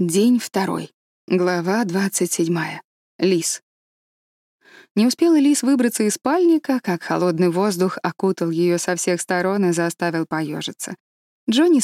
День второй. Глава 27. Лис. Не успела Лис выбраться из спальника, как холодный воздух окутал ее со всех сторон и заставил поежиться. Джонни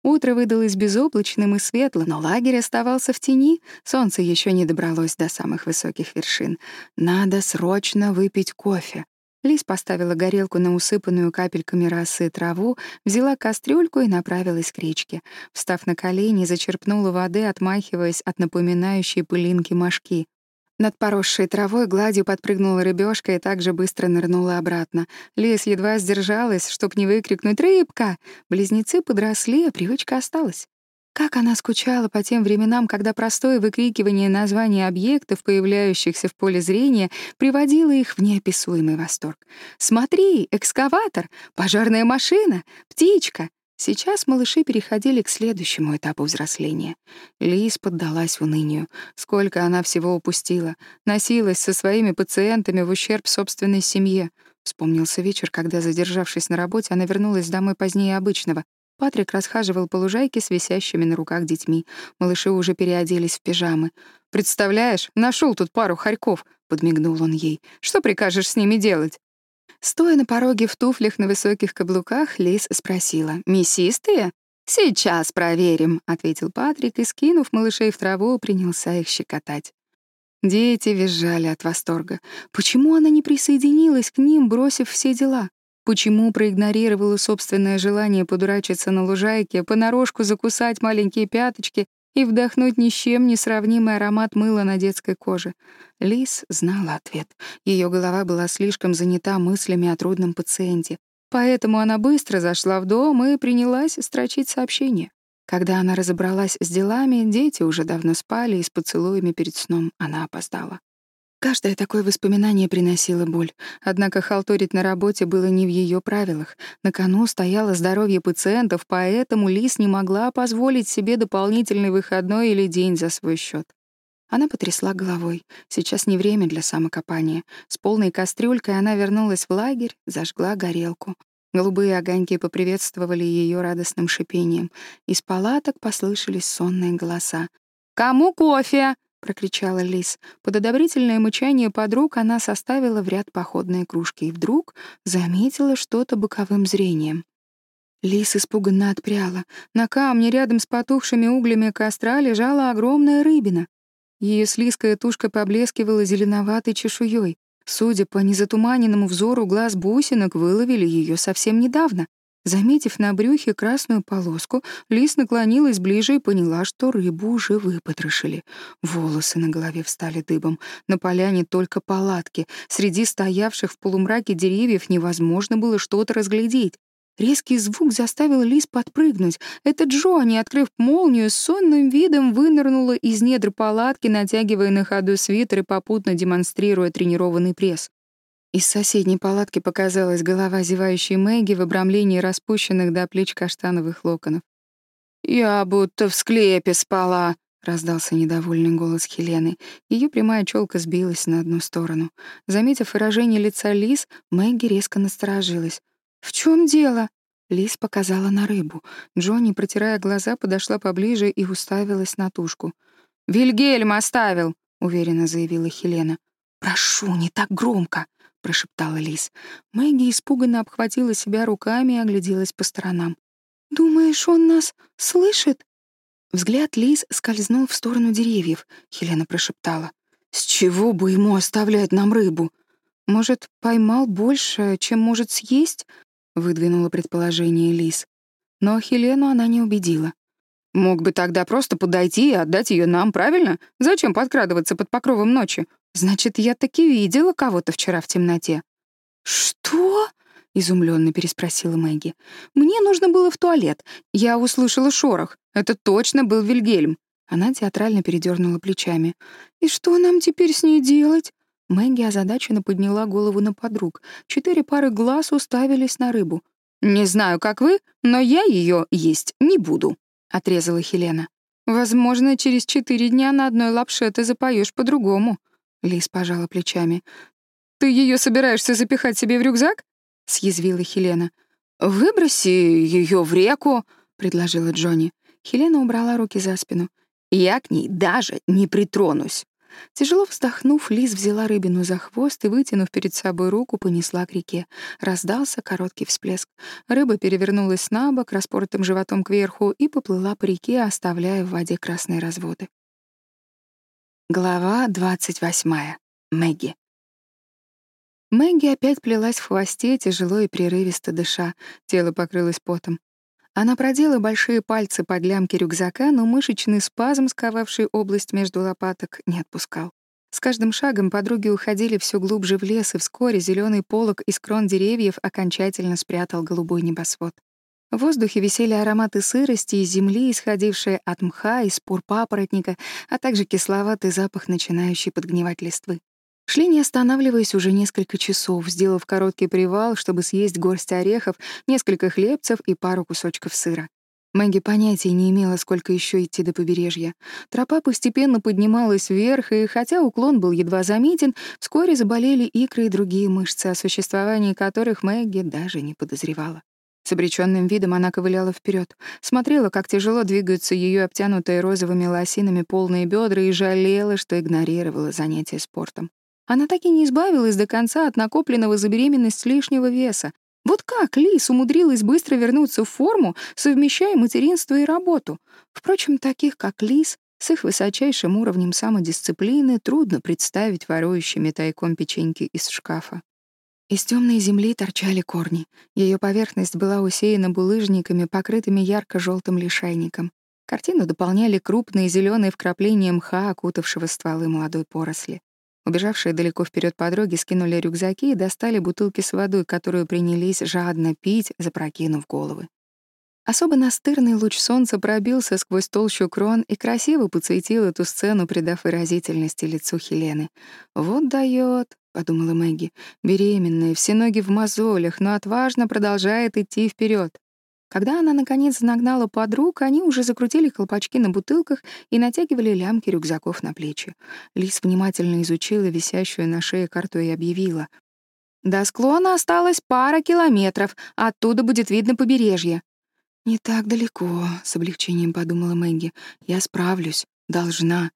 спала рядом, закинув за голову руку, на которой вереница вытатуированных скворцов вытянулась в ниточку от локтя до запястья. Дыхание легкое, губы полуоткрыты, веки слегка подрагивают. Лис выбралась из палатки, на стенках которой затанцевали капельки росы. Утро выдалось безоблачным и светло, но лагерь оставался в тени, солнце еще не добралось до самых высоких вершин. Надо срочно выпить кофе. Лис поставила горелку на усыпанную капельками росы траву, взяла кастрюльку и направилась к речке. Встав на колени, зачерпнула воды, отмахиваясь от напоминающей пылинки мошки. Над поросшей травой гладью подпрыгнула рыбешка и также быстро нырнула обратно. Лис едва сдержалась, чтоб не выкрикнуть «Рыбка!». Близнецы подросли, а привычка осталась. Как она скучала по тем временам, когда простое выкрикивание названий объектов, появляющихся в поле зрения, приводило их в неописуемый восторг. «Смотри, экскаватор! Пожарная машина! Птичка!» Сейчас малыши переходили к следующему этапу взросления. Лиз поддалась унынию. Сколько она всего упустила. Носилась со своими пациентами в ущерб собственной семье. Вспомнился вечер, когда, задержавшись на работе, она вернулась домой позднее обычного. Патрик расхаживал по лужайке с висящими на руках детьми. Малыши уже переоделись в пижамы. «Представляешь, нашел тут пару хорьков», — подмигнул он ей. «Что прикажешь с ними делать?» Стоя на пороге в туфлях на высоких каблуках, Лиз спросила, «Мясистые?» «Сейчас проверим», — ответил Патрик и, скинув малышей в траву, принялся их щекотать. Дети визжали от восторга. Почему она не присоединилась к ним, бросив все дела? Почему проигнорировала собственное желание подурачиться на лужайке, понарошку закусать маленькие пяточки и вдохнуть ни с чем не сравнимый аромат мыла на детской коже. Лис знала ответ. Ее голова была слишком занята мыслями о трудном пациенте. Поэтому она быстро зашла в дом и принялась строчить сообщение. Когда она разобралась с делами, дети уже давно спали, и с поцелуями перед сном она опоздала. Каждое такое воспоминание приносило боль. Однако халтурить на работе было не в ее правилах. На кону стояло здоровье пациентов, поэтому Лис не могла позволить себе дополнительный выходной или день за свой счет. Она потрясла головой. Сейчас не время для самокопания. С полной кастрюлькой она вернулась в лагерь, зажгла горелку. Голубые огоньки поприветствовали ее радостным шипением. Из палаток послышались сонные голоса. «Кому кофе?» — прокричала Лис. Под одобрительное мычание подруг она составила в ряд походные кружки и вдруг заметила что-то боковым зрением. Лис испуганно отпряла. На камне рядом с потухшими углями костра лежала огромная рыбина. Ее слизкая тушка поблескивала зеленоватой чешуей. Судя по незатуманенному взору глаз бусинок, выловили ее совсем недавно. Заметив на брюхе красную полоску, Лис наклонилась ближе и поняла, что рыбу уже выпотрошили. Волосы на голове встали дыбом. На поляне только палатки. Среди стоявших в полумраке деревьев невозможно было что-то разглядеть. Резкий звук заставил Лис подпрыгнуть. Это Джонни, открыв молнию, с сонным видом вынырнула из недр палатки, натягивая на ходу свитер и попутно демонстрируя тренированный пресс. Из соседней палатки показалась голова зевающей Мэгги в обрамлении распущенных до плеч каштановых локонов. «Я будто в склепе спала», — раздался недовольный голос Хелены. Ее прямая челка сбилась на одну сторону. Заметив выражение лица Лис, Мэгги резко насторожилась. «В чем дело?» Лис показала на рыбу. Джонни, протирая глаза, подошла поближе и уставилась на тушку. «Вильгельм оставил», — уверенно заявила Хелена. «Прошу, не так громко», — прошептала Лис. Мэгги испуганно обхватила себя руками и огляделась по сторонам. «Думаешь, он нас слышит?» Взгляд Лис скользнул в сторону деревьев. Хелена прошептала. «С чего бы ему оставлять нам рыбу? Может, поймал больше, чем может съесть?» — выдвинула предположение Лис. Но Хелену она не убедила. «Мог бы тогда просто подойти и отдать ее нам, правильно? Зачем подкрадываться под покровом ночи? Значит, я таки видела кого-то вчера в темноте». «Что?» — изумленно переспросила Мэгги. «Мне нужно было в туалет. Я услышала шорох. Это точно был Вильгельм». Она театрально передернула плечами. «И что нам теперь с ней делать?» Мэгги озадаченно подняла голову на подруг. Четыре пары глаз уставились на рыбу. «Не знаю, как вы, но я ее есть не буду». отрезала Хелена. «Возможно, через четыре дня на одной лапше ты запоешь по-другому». Лис пожала плечами. «Ты ее собираешься запихать себе в рюкзак?» — съязвила Хелена. «Выброси ее в реку», — предложила Джонни. Хелена убрала руки за спину. «Я к ней даже не притронусь». Тяжело вздохнув, Лиз взяла рыбину за хвост и, вытянув перед собой руку, понесла к реке. Раздался короткий всплеск. Рыба перевернулась на бок, распоротым животом кверху, и поплыла по реке, оставляя в воде красные разводы. Глава двадцать восьмая. Мэгги. Мэгги опять плелась в хвосте, тяжело и прерывисто дыша. Тело покрылось потом. Она продела большие пальцы под лямки рюкзака, но мышечный спазм, сковавший область между лопаток, не отпускал. С каждым шагом подруги уходили все глубже в лес, и вскоре зеленый полог из крон деревьев окончательно спрятал голубой небосвод. В воздухе висели ароматы сырости и земли, исходившие от мха и спор папоротника, а также кисловатый запах, начинающий подгнивать листвы. Шли, не останавливаясь, уже несколько часов, сделав короткий привал, чтобы съесть горсть орехов, несколько хлебцев и пару кусочков сыра. Мэгги понятия не имела, сколько еще идти до побережья. Тропа постепенно поднималась вверх, и хотя уклон был едва заметен, вскоре заболели икры и другие мышцы, о существовании которых Мэгги даже не подозревала. С обречённым видом она ковыляла вперед, смотрела, как тяжело двигаются ее обтянутые розовыми лосинами полные бедра, и жалела, что игнорировала занятия спортом. Она так и не избавилась до конца от накопленного за беременность лишнего веса. Вот как Лис умудрилась быстро вернуться в форму, совмещая материнство и работу? Впрочем, таких, как Лис, с их высочайшим уровнем самодисциплины трудно представить ворующими тайком печеньки из шкафа. Из темной земли торчали корни. Ее поверхность была усеяна булыжниками, покрытыми ярко желтым лишайником. Картину дополняли крупные зеленые вкрапления мха, окутавшего стволы молодой поросли. Убежавшие далеко вперед подруги скинули рюкзаки и достали бутылки с водой, которую принялись жадно пить, запрокинув головы. Особо настырный луч солнца пробился сквозь толщу крон и красиво подсветил эту сцену, придав выразительности лицу Хелены. «Вот даёт», — подумала Мэгги, — беременная, все ноги в мозолях, но отважно продолжает идти вперед. Когда она, наконец, нагнала подруг, они уже закрутили колпачки на бутылках и натягивали лямки рюкзаков на плечи. Лис внимательно изучила висящую на шее карту и объявила. «До склона осталось пара километров, оттуда будет видно побережье». «Не так далеко», — с облегчением подумала Мэгги. «Я справлюсь. Должна».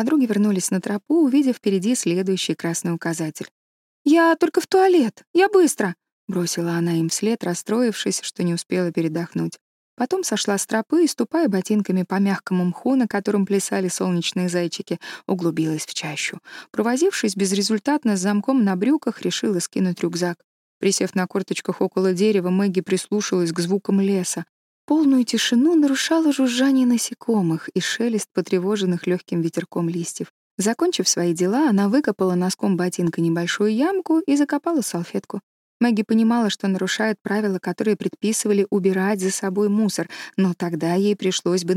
Подруги вернулись на тропу, увидев впереди следующий красный указатель. «Я только в туалет! Я быстро!» — бросила она им вслед, расстроившись, что не успела передохнуть. Потом сошла с тропы и, ступая ботинками по мягкому мху, на котором плясали солнечные зайчики, углубилась в чащу. Провозившись безрезультатно с замком на брюках, решила скинуть рюкзак. Присев на корточках около дерева, Мэгги прислушалась к звукам леса. Полную тишину нарушало жужжание насекомых и шелест потревоженных легким ветерком листьев. Закончив свои дела, она выкопала носком ботинка небольшую ямку и закопала салфетку. Мэгги понимала, что нарушает правила, которые предписывали убирать за собой мусор, но тогда ей пришлось бы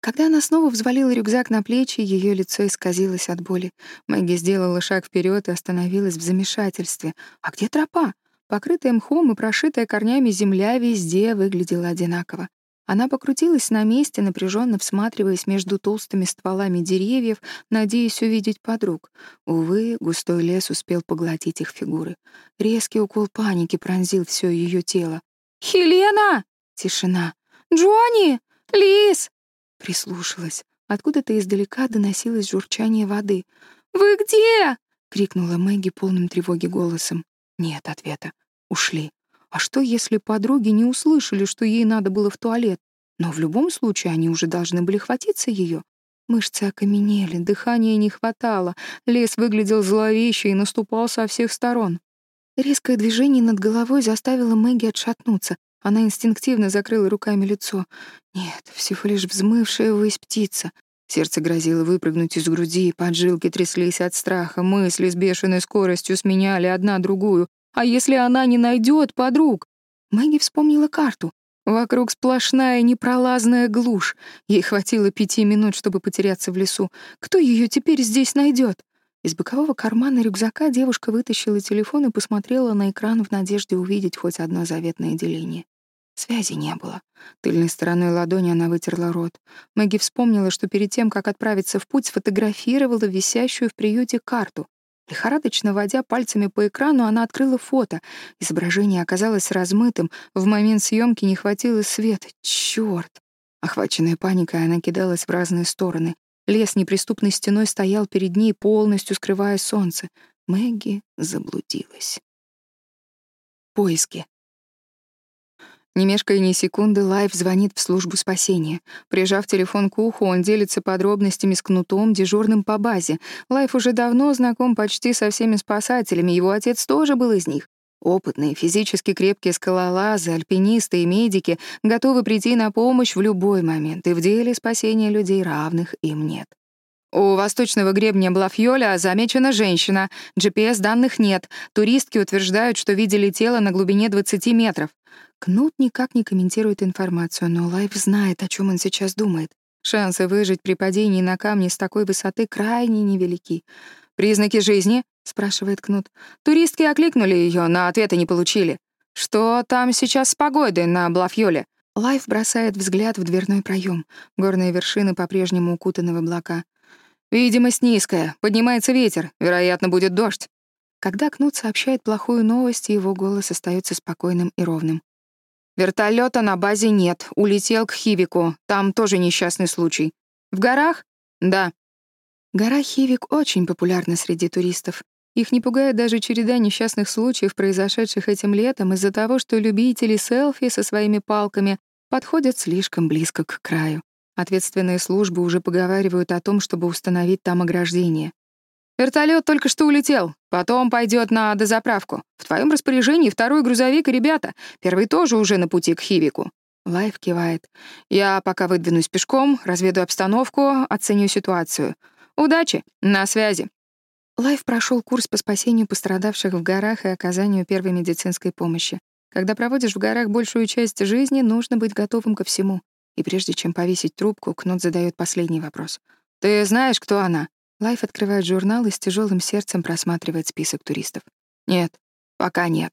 найти в рюкзаке пакет, на что у нее не осталось абсолютно никаких сил. Когда она снова взвалила рюкзак на плечи, ее лицо исказилось от боли. Мэгги сделала шаг вперед и остановилась в замешательстве. А где тропа? Покрытая мхом и прошитая корнями земля везде выглядела одинаково. Она покрутилась на месте, напряженно всматриваясь между толстыми стволами деревьев, надеясь увидеть подруг. Увы, густой лес успел поглотить их фигуры. Резкий укол паники пронзил все ее тело. «Хелена!» — тишина. «Джонни! Лис!» Прислушалась. Откуда-то издалека доносилось журчание воды. «Вы где?» — крикнула Мэгги полным тревоги голосом. Нет ответа. Ушли. А что, если подруги не услышали, что ей надо было в туалет? Но в любом случае они уже должны были хватиться ее. Мышцы окаменели, дыхания не хватало, лес выглядел зловеще и наступал со всех сторон. Резкое движение над головой заставило Мэгги отшатнуться. Она инстинктивно закрыла руками лицо. Нет, всего лишь взмывшая ввысь птица. Сердце грозило выпрыгнуть из груди, поджилки тряслись от страха, мысли с бешеной скоростью сменяли одна другую. А если она не найдет подруг? Мэгги вспомнила карту. Вокруг сплошная непролазная глушь. Ей хватило пяти минут, чтобы потеряться в лесу. Кто ее теперь здесь найдет? Из бокового кармана рюкзака девушка вытащила телефон и посмотрела на экран в надежде увидеть хоть одно заветное деление. Связи не было. Тыльной стороной ладони она вытерла рот. Мэгги вспомнила, что перед тем, как отправиться в путь, сфотографировала висящую в приюте карту. Лихорадочно водя пальцами по экрану, она открыла фото. Изображение оказалось размытым, в момент съемки не хватило света. Чёрт! Охваченная паникой, она кидалась в разные стороны. Лес неприступной стеной стоял перед ней, полностью скрывая солнце. Мэгги заблудилась. Поиски. Не мешкая ни секунды, Лайф звонит в службу спасения. Прижав телефон к уху, он делится подробностями с кнутом, дежурным по базе. Лайф уже давно знаком почти со всеми спасателями, его отец тоже был из них. Опытные, физически крепкие скалолазы, альпинисты и медики готовы прийти на помощь в любой момент, и в деле спасения людей равных им нет. У восточного гребня Блафьоля замечена женщина. GPS-данных нет. Туристки утверждают, что видели тело на глубине 20 метров. Кнут никак не комментирует информацию, но Лайф знает, о чем он сейчас думает. Шансы выжить при падении на камни с такой высоты крайне невелики. «Признаки жизни?» — спрашивает Кнут. Туристки окликнули ее, но ответа не получили. «Что там сейчас с погодой на Блафьоле?» Лайф бросает взгляд в дверной проем. Горные вершины по-прежнему укутаны в облака. «Видимость низкая, поднимается ветер, вероятно, будет дождь». Когда Кнут сообщает плохую новость, его голос остается спокойным и ровным. Вертолета на базе нет, улетел к Хивику. Там тоже несчастный случай. В горах? Да. Гора Хивик очень популярна среди туристов. Их не пугает даже череда несчастных случаев, произошедших этим летом из-за того, что любители селфи со своими палками подходят слишком близко к краю. Ответственные службы уже поговаривают о том, чтобы установить там ограждение. Вертолет только что улетел. Потом пойдет на дозаправку. В твоем распоряжении второй грузовик и ребята. Первый тоже уже на пути к Хивику. Лайф кивает. Я пока выдвинусь пешком, разведу обстановку, оценю ситуацию. Удачи, на связи. Лайф прошел курс по спасению пострадавших в горах и оказанию первой медицинской помощи. Когда проводишь в горах большую часть жизни, нужно быть готовым ко всему. И прежде чем повесить трубку, Кнут задает последний вопрос. «Ты знаешь, кто она?» Лайф открывает журнал и с тяжелым сердцем просматривает список туристов. Нет, пока нет.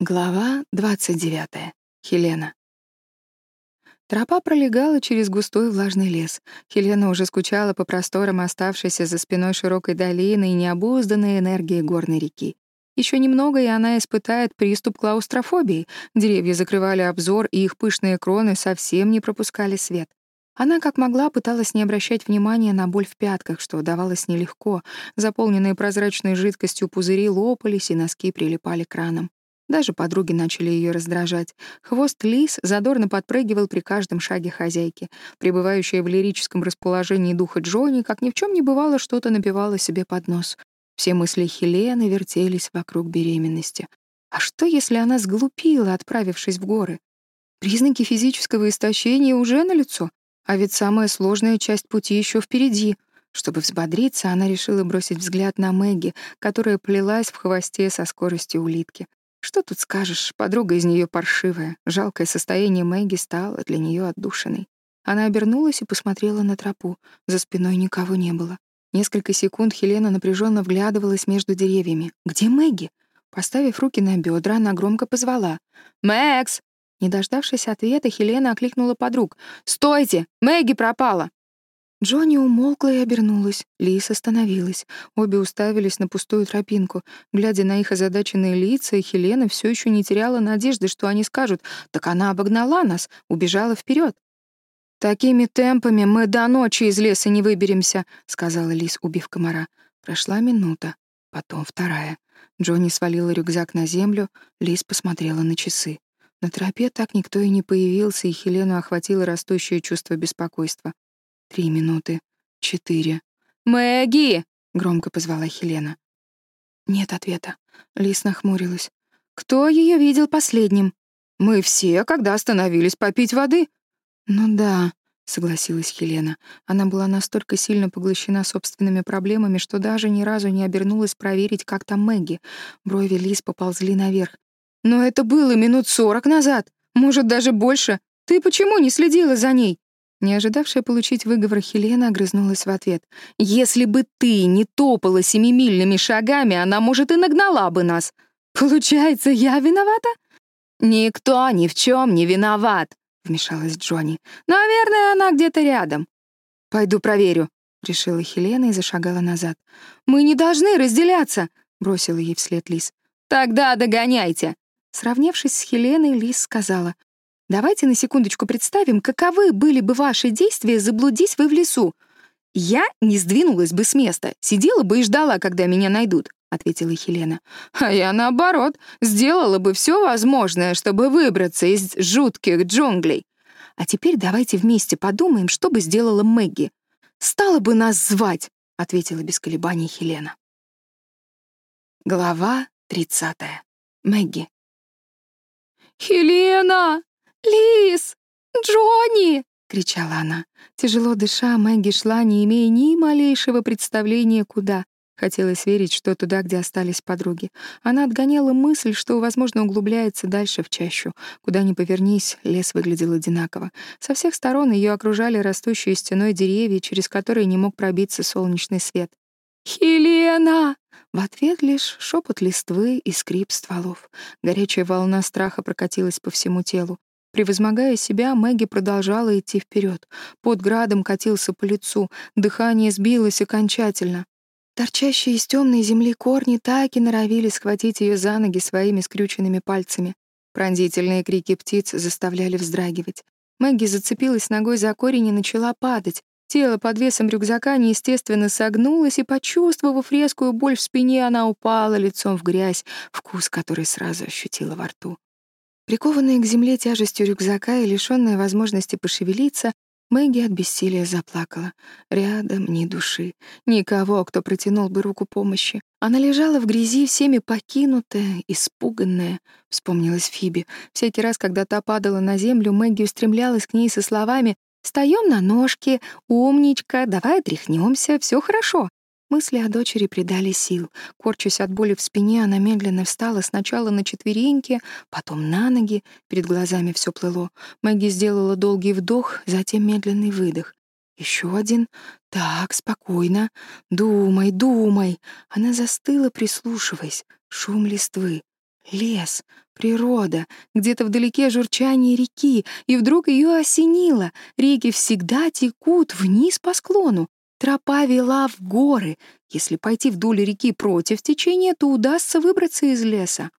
Глава 29. Хелена. Тропа пролегала через густой влажный лес. Хелена уже скучала по просторам оставшейся за спиной широкой долины и необузданной энергии горной реки. Еще немного, и она испытает приступ клаустрофобии. Деревья закрывали обзор, и их пышные кроны совсем не пропускали свет. Она как могла пыталась не обращать внимания на боль в пятках, что давалось нелегко. Заполненные прозрачной жидкостью пузыри лопались, и носки прилипали к ранам. Даже подруги начали ее раздражать. Хвост лис задорно подпрыгивал при каждом шаге хозяйки. Пребывающая в лирическом расположении духа Джонни, как ни в чем не бывало, что-то напевала себе под нос. Все мысли Хелены вертелись вокруг беременности. А что, если она сглупила, отправившись в горы? Признаки физического истощения уже налицо. А ведь самая сложная часть пути еще впереди. Чтобы взбодриться, она решила бросить взгляд на Мэгги, которая плелась в хвосте со скоростью улитки. Что тут скажешь, подруга из нее паршивая. Жалкое состояние Мэгги стало для нее отдушиной. Она обернулась и посмотрела на тропу. За спиной никого не было. Несколько секунд Хелена напряженно вглядывалась между деревьями. «Где Мэгги?» Поставив руки на бедра, она громко позвала. «Мэкс!» Не дождавшись ответа, Хелена окликнула подруг. «Стойте! Мэгги пропала!» Джонни умолкла и обернулась. Лис остановилась. Обе уставились на пустую тропинку. Глядя на их озадаченные лица, Хелена все еще не теряла надежды, что они скажут «Так она обогнала нас, убежала вперед. «Такими темпами мы до ночи из леса не выберемся», — сказала Лис, убив комара. Прошла минута, потом вторая. Джонни свалила рюкзак на землю, Лис посмотрела на часы. На тропе так никто и не появился, и Хелену охватило растущее чувство беспокойства. Три минуты. Четыре. «Мэгги!» — громко позвала Хелена. Нет ответа. Лис нахмурилась. «Кто ее видел последним?» «Мы все, когда остановились попить воды». «Ну да», — согласилась Хелена. Она была настолько сильно поглощена собственными проблемами, что даже ни разу не обернулась проверить, как там Мэгги. Брови Лис поползли наверх. Но это было минут сорок назад, может, даже больше. Ты почему не следила за ней?» Не ожидавшая получить выговор, Хелена огрызнулась в ответ. «Если бы ты не топала семимильными шагами, она, может, и нагнала бы нас. Получается, я виновата?» «Никто ни в чем не виноват», — вмешалась Джонни. «Наверное, она где-то рядом». «Пойду проверю», — решила Хелена и зашагала назад. «Мы не должны разделяться», — бросила ей вслед Лис. «Тогда догоняйте», Сравнявшись с Хеленой, Лис сказала, «Давайте на секундочку представим, каковы были бы ваши действия, заблудись вы в лесу. Я не сдвинулась бы с места, сидела бы и ждала, когда меня найдут», — ответила Хелена. «А я, наоборот, сделала бы все возможное, чтобы выбраться из жутких джунглей». А теперь давайте вместе подумаем, что бы сделала Мэгги. «Стала бы нас звать», — ответила без колебаний Хелена. Глава 30. Мэгги. «Хелена! Лис! Джонни!» — кричала она. Тяжело дыша, Мэгги шла, не имея ни малейшего представления, куда. Хотелось верить, что туда, где остались подруги. Она отгоняла мысль, что, возможно, углубляется дальше в чащу. Куда ни повернись, лес выглядел одинаково. Со всех сторон ее окружали растущие стеной деревья, через которые не мог пробиться солнечный свет. «Хелена!» В ответ лишь шепот листвы и скрип стволов. Горячая волна страха прокатилась по всему телу. Превозмогая себя, Мэгги продолжала идти вперед. Под градом катился по лицу, дыхание сбилось окончательно. Торчащие из темной земли корни так и норовили схватить ее за ноги своими скрюченными пальцами. Пронзительные крики птиц заставляли вздрагивать. Мэгги зацепилась ногой за корень и начала падать. Тело под весом рюкзака неестественно согнулось, и, почувствовав резкую боль в спине, она упала лицом в грязь, вкус который сразу ощутила во рту. Прикованная к земле тяжестью рюкзака и лишённая возможности пошевелиться, Мэгги от бессилия заплакала. Рядом ни души, никого, кто протянул бы руку помощи. Она лежала в грязи, всеми покинутая, испуганная. Вспомнилась Фиби. Всякий раз, когда та падала на землю, Мэгги устремлялась к ней со словами «Встаём на ножки, умничка, давай отряхнёмся, всё хорошо». Мысли о дочери придали сил. Корчась от боли в спине, она медленно встала сначала на четвереньки, потом на ноги. Перед глазами все плыло. Мэгги сделала долгий вдох, затем медленный выдох. Еще один. Так, спокойно. Думай, думай. Она застыла, прислушиваясь. Шум листвы. Лес, природа, где-то вдалеке журчание реки, и вдруг ее осенило. Реки всегда текут вниз по склону. Тропа вела в горы. Если пойти вдоль реки против течения, то удастся выбраться из леса.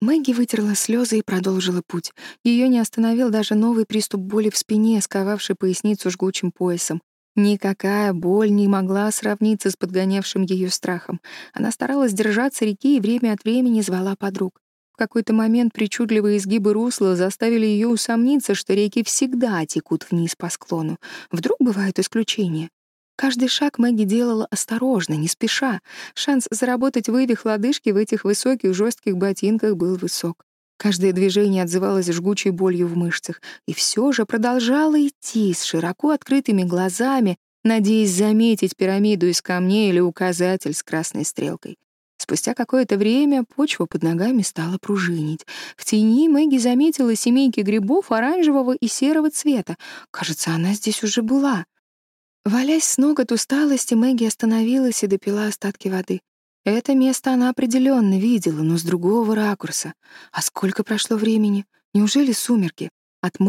Мэгги вытерла слезы и продолжила путь. Ее не остановил даже новый приступ боли в спине, сковавший поясницу жгучим поясом. Никакая боль не могла сравниться с подгонявшим ее страхом. Она старалась держаться реки и время от времени звала подруг. В какой то момент, причудливые изгибы русла заставили ее усомниться, что реки всегда текут вниз по склону. Вдруг бывают исключения? Каждый шаг Мэгги делала осторожно, не спеша. Шанс заработать вывих лодыжки в этих высоких жестких ботинках был высок. Каждое движение отзывалось жгучей болью в мышцах, и все же продолжала идти с широко открытыми глазами, надеясь заметить пирамиду из камней или указатель с красной стрелкой. Спустя какое-то время почва под ногами стала пружинить. В тени Мэгги заметила семейки грибов оранжевого и серого цвета. Кажется, она здесь уже была. Валясь с ног от усталости, Мэгги остановилась и допила остатки воды. Это место она определенно видела, но с другого ракурса. А сколько прошло времени? Неужели сумерки? От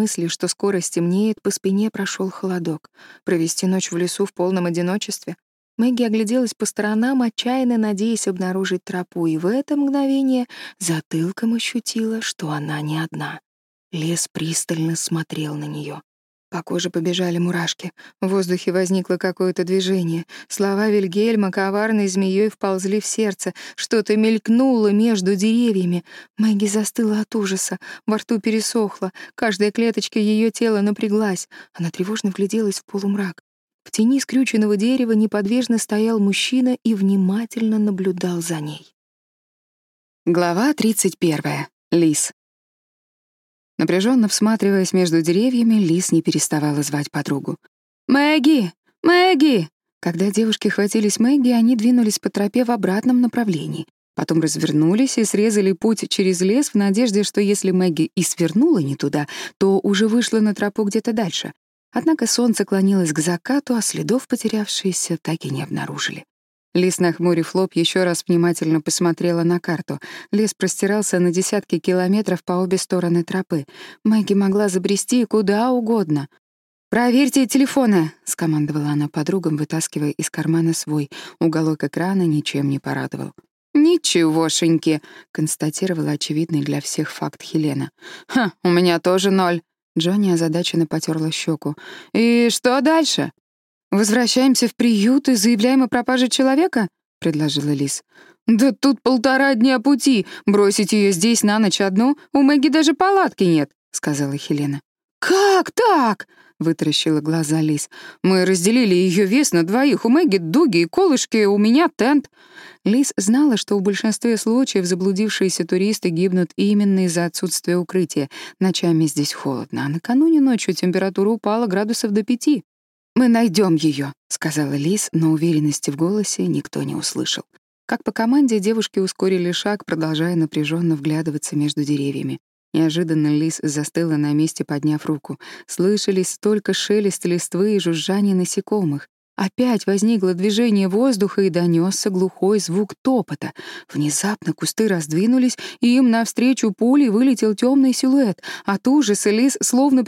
мысли, что скоро стемнеет, по спине прошел холодок. Провести ночь в лесу в полном одиночестве? Мэгги огляделась по сторонам, отчаянно надеясь обнаружить тропу, и в это мгновение затылком ощутила, что она не одна. Лес пристально смотрел на нее. По коже побежали мурашки. В воздухе возникло какое-то движение. Слова Вильгельма коварной змеей вползли в сердце. Что-то мелькнуло между деревьями. Мэгги застыла от ужаса. Во рту пересохло. Каждая клеточка ее тела напряглась. Она тревожно вгляделась в полумрак. В тени скрюченного дерева неподвижно стоял мужчина и внимательно наблюдал за ней. Глава 31. Лис. Напряженно всматриваясь между деревьями, Лис не переставала звать подругу. «Мэгги! Мэгги!» Когда девушки хватились Мэгги, они двинулись по тропе в обратном направлении. Потом развернулись и срезали путь через лес в надежде, что если Мэгги и свернула не туда, то уже вышла на тропу где-то дальше. Однако солнце клонилось к закату, а следов потерявшиеся так и не обнаружили. Лис, нахмурив лоб, еще раз внимательно посмотрела на карту. Лес простирался на десятки километров по обе стороны тропы. Мэгги могла забрести куда угодно. «Проверьте телефоны!» — скомандовала она подругам, вытаскивая из кармана свой. Уголок экрана ничем не порадовал. «Ничегошеньки!» — констатировала очевидный для всех факт Хелена. «Ха, у меня тоже ноль!» Джонни озадаченно потерла щеку. «И что дальше?» «Возвращаемся в приют и заявляем о пропаже человека?» — предложила Лис. «Да тут полтора дня пути. Бросить ее здесь на ночь одну? У Мэгги даже палатки нет», — сказала Хелена. «Как так?» — вытаращила глаза Лис. «Мы разделили ее вес на двоих. У Мэгги дуги и колышки, у меня тент». Лис знала, что в большинстве случаев заблудившиеся туристы гибнут именно из-за отсутствия укрытия. Ночами здесь холодно, а накануне ночью температура упала градусов до пяти. «Мы найдем ее», — сказала Лис, но уверенности в голосе никто не услышал. Как по команде девушки ускорили шаг, продолжая напряженно вглядываться между деревьями. Неожиданно Лис застыла на месте, подняв руку. Слышались только шелест листвы и жужжание насекомых. Опять возникло движение воздуха и донесся глухой звук топота. Внезапно кусты раздвинулись, и им навстречу пулей вылетел темный силуэт. От ужаса Лис словно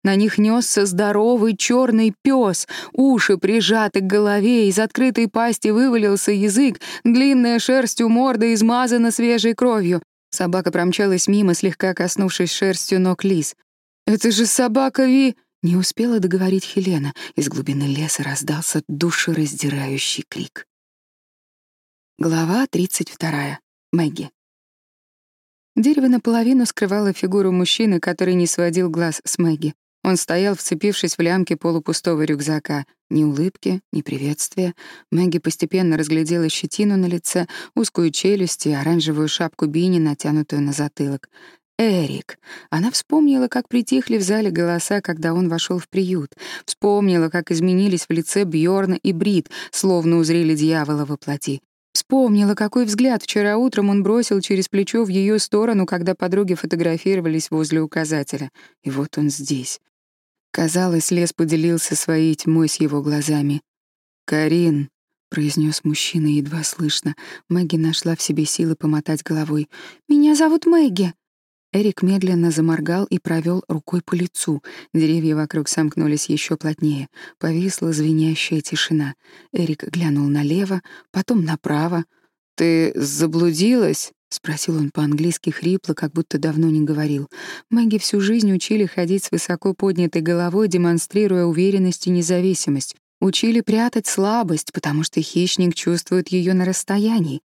приросла к месту. Джонни за ее спиной вскрикнула. На них несся здоровый черный пес, уши прижаты к голове, из открытой пасти вывалился язык, длинная шерсть у морды измазана свежей кровью. Собака промчалась мимо, слегка коснувшись шерстью ног Лис. «Это же собака Ви...» Не успела договорить Хелена, из глубины леса раздался душераздирающий крик. Глава 32. Мэгги. Дерево наполовину скрывало фигуру мужчины, который не сводил глаз с Мэгги. Он стоял, вцепившись в лямки полупустого рюкзака. Ни улыбки, ни приветствия. Мэгги постепенно разглядела щетину на лице, узкую челюсть и оранжевую шапку Бини, натянутую на затылок. Эрик. Она вспомнила, как притихли в зале голоса, когда он вошел в приют. Вспомнила, как изменились в лице Бьорна и Брит, словно узрели дьявола во плоти. Вспомнила, какой взгляд вчера утром он бросил через плечо в ее сторону, когда подруги фотографировались возле указателя. И вот он здесь. Казалось, лес поделился своей тьмой с его глазами. «Карин», — произнес мужчина едва слышно. Мэгги нашла в себе силы помотать головой. «Меня зовут Мэгги», Эрик медленно заморгал и провел рукой по лицу. Деревья вокруг сомкнулись еще плотнее. Повисла звенящая тишина. Эрик глянул налево, потом направо. «Ты заблудилась?» — спросил он по-английски хрипло, как будто давно не говорил. Мэгги всю жизнь учили ходить с высоко поднятой головой, демонстрируя уверенность и независимость. Учили прятать слабость, потому что хищник чувствует ее на расстоянии. Но как применить эти знания в дикой глуши, вдали от дома, не имея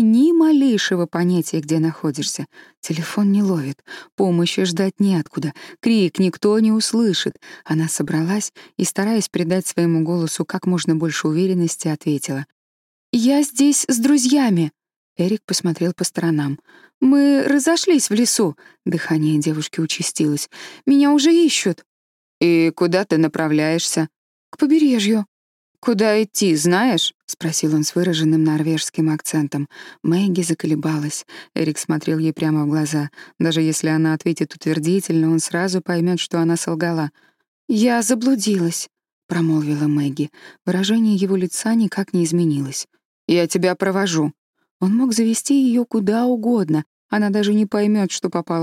ни малейшего понятия, где находишься? Телефон не ловит, помощи ждать неоткуда, крик никто не услышит. Она собралась и, стараясь придать своему голосу как можно больше уверенности, ответила. «Я здесь с друзьями». Эрик посмотрел по сторонам. «Мы разошлись в лесу». Дыхание девушки участилось. «Меня уже ищут». «И куда ты направляешься?» «К побережью». «Куда идти, знаешь?» — спросил он с выраженным норвежским акцентом. Мэгги заколебалась. Эрик смотрел ей прямо в глаза. Даже если она ответит утвердительно, он сразу поймет, что она солгала. «Я заблудилась», — промолвила Мэгги. Выражение его лица никак не изменилось. «Я тебя провожу». Он мог завести ее куда угодно, она даже не поймет, что попала в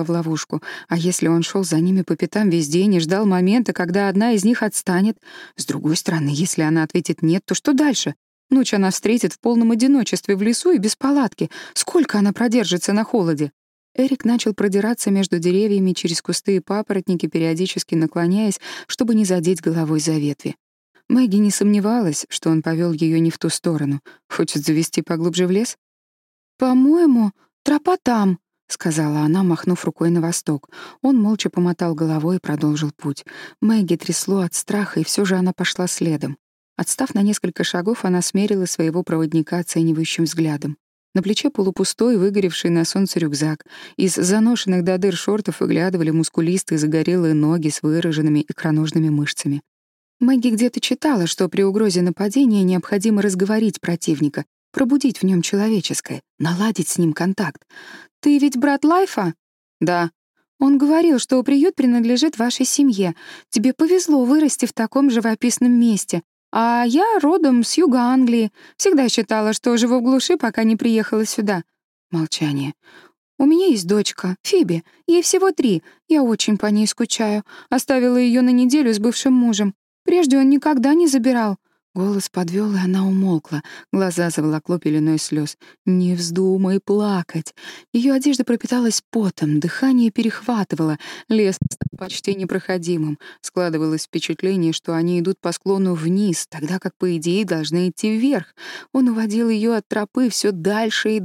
ловушку. А если он шел за ними по пятам весь день и ждал момента, когда одна из них отстанет? С другой стороны, если она ответит «нет», то что дальше? Ночь она встретит в полном одиночестве в лесу и без палатки. Сколько она продержится на холоде? Эрик начал продираться между деревьями через кусты и папоротники, периодически наклоняясь, чтобы не задеть головой за ветви. Мэгги не сомневалась, что он повел ее не в ту сторону. Хочет завести поглубже в лес? «По-моему, «Тропа там», — сказала она, махнув рукой на восток. Он молча помотал головой и продолжил путь. Мэгги трясло от страха, и все же она пошла следом. Отстав на несколько шагов, она смерила своего проводника оценивающим взглядом. На плече полупустой, выгоревший на солнце рюкзак. Из заношенных до дыр шортов выглядывали мускулистые загорелые ноги с выраженными икроножными мышцами. Мэгги где-то читала, что при угрозе нападения необходимо разговорить противника, пробудить в нем человеческое, наладить с ним контакт. «Ты ведь брат Лайфа?» «Да». «Он говорил, что приют принадлежит вашей семье. Тебе повезло вырасти в таком живописном месте. А я родом с юга Англии. Всегда считала, что живу в глуши, пока не приехала сюда». Молчание. «У меня есть дочка, Фиби. Ей всего три. Я очень по ней скучаю. Оставила ее на неделю с бывшим мужем. Прежде он никогда не забирал. Голос подвел, и она умолкла. Глаза заволокло пеленой слез. «Не вздумай плакать!» Ее одежда пропиталась потом, дыхание перехватывало, лес стал почти непроходимым. Складывалось впечатление, что они идут по склону вниз, тогда как, по идее, должны идти вверх. Он уводил ее от тропы все дальше и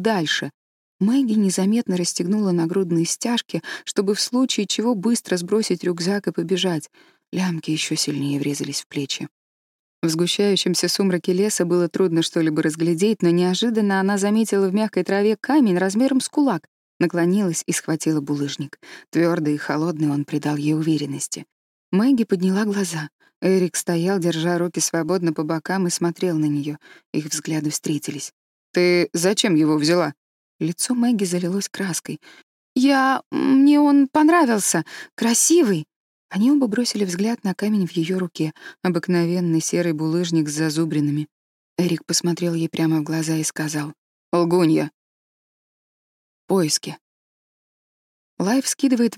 дальше. Мэгги незаметно расстегнула нагрудные стяжки, чтобы в случае чего быстро сбросить рюкзак и побежать. Лямки еще сильнее врезались в плечи. В сгущающемся сумраке леса было трудно что-либо разглядеть, но неожиданно она заметила в мягкой траве камень размером с кулак, наклонилась и схватила булыжник. Твердый и холодный он придал ей уверенности. Мэгги подняла глаза. Эрик стоял, держа руки свободно по бокам, и смотрел на нее. Их взгляды встретились. «Ты зачем его взяла?» Лицо Мэгги залилось краской. «Я... мне он понравился. Красивый. Они оба бросили взгляд на камень в ее руке, обыкновенный серый булыжник с зазубринами. Эрик посмотрел ей прямо в глаза и сказал «Лгунья». Поиски. Лайф скидывает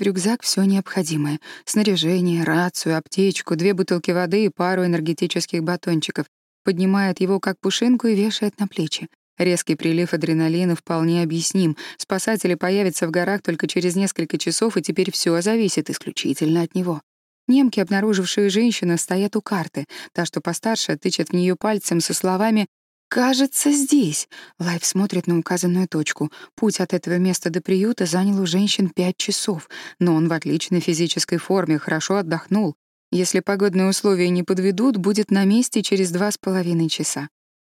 в рюкзак все необходимое — снаряжение, рацию, аптечку, две бутылки воды и пару энергетических батончиков, поднимает его как пушинку и вешает на плечи. Резкий прилив адреналина вполне объясним. Спасатели появятся в горах только через несколько часов, и теперь все зависит исключительно от него. Немки, обнаружившие женщину, стоят у карты. Та, что постарше, тычет в нее пальцем со словами «Кажется, здесь». Лайф смотрит на указанную точку. Путь от этого места до приюта занял у женщин пять часов, но он в отличной физической форме,